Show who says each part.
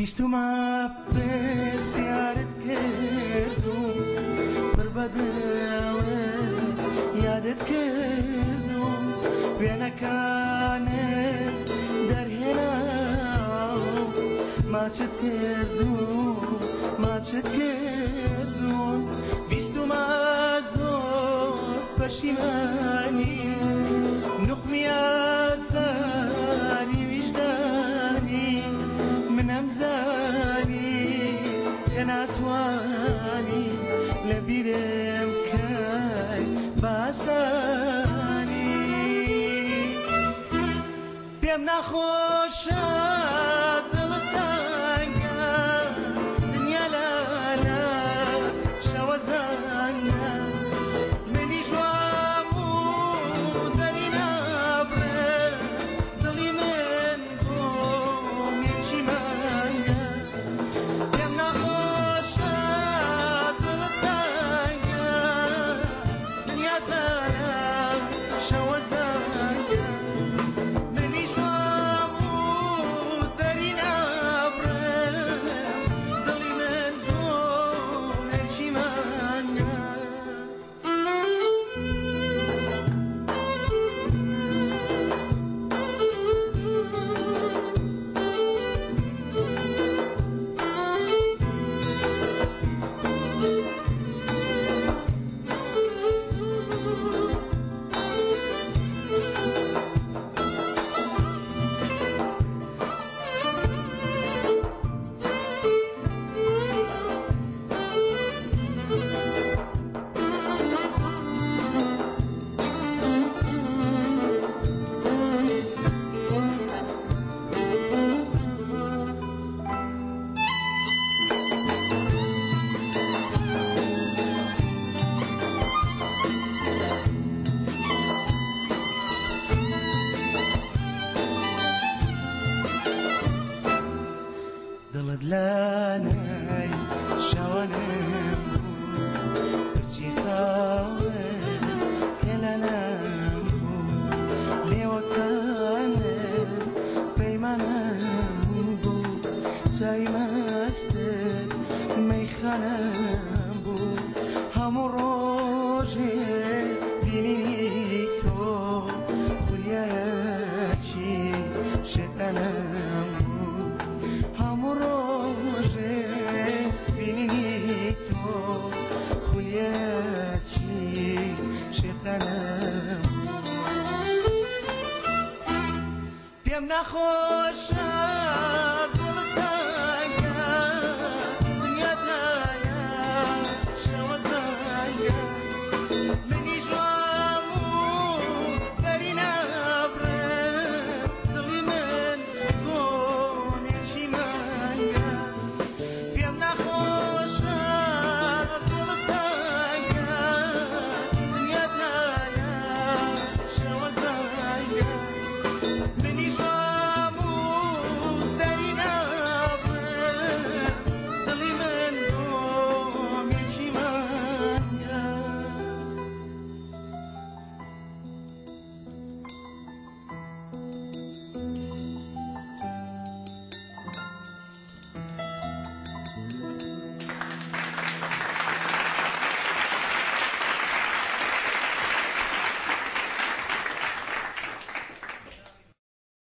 Speaker 1: بیستمە پرسیارت کردو بربەدەوە یادت کردو وێنەکانت دەرهێنا ماچت کردو ماچت کردون بیستمە زۆر پەشیمانی حەسانی پێم نەخۆشە شانەی شەوانم بچی خاوە پێلانم لێوەکانە پەیمانم بوو جای مەستە نخوشم.